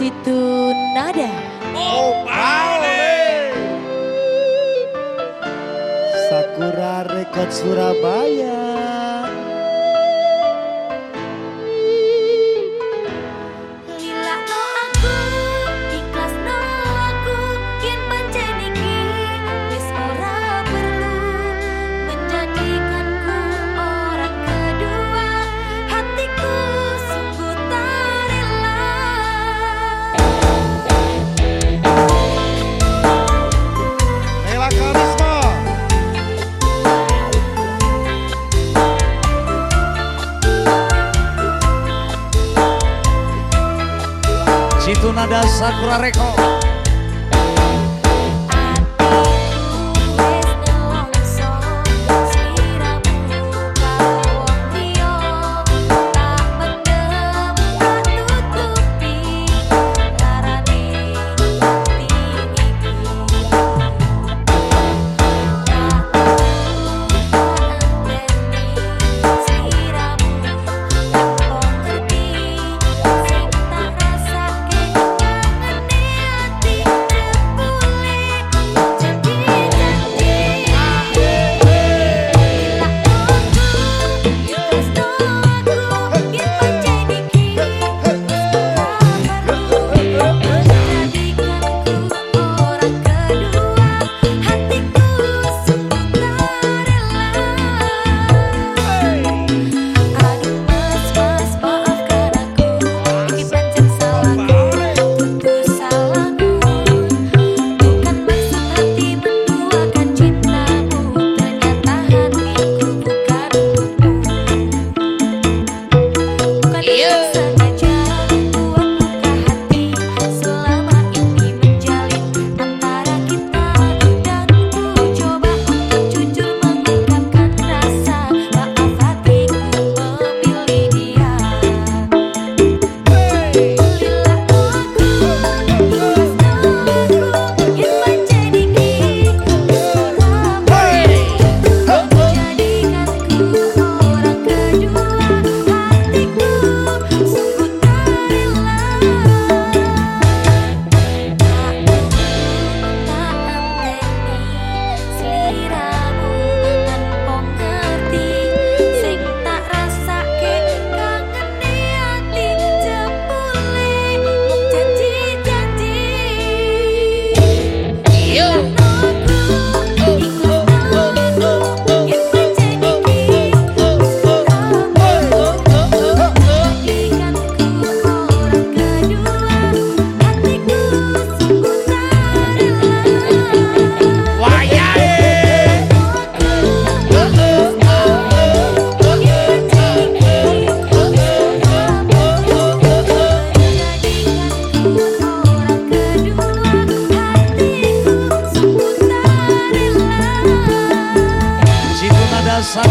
situ nada. Oh, Bali. Sakura Record Surabaya. Situ nada Sakura reko. Plaza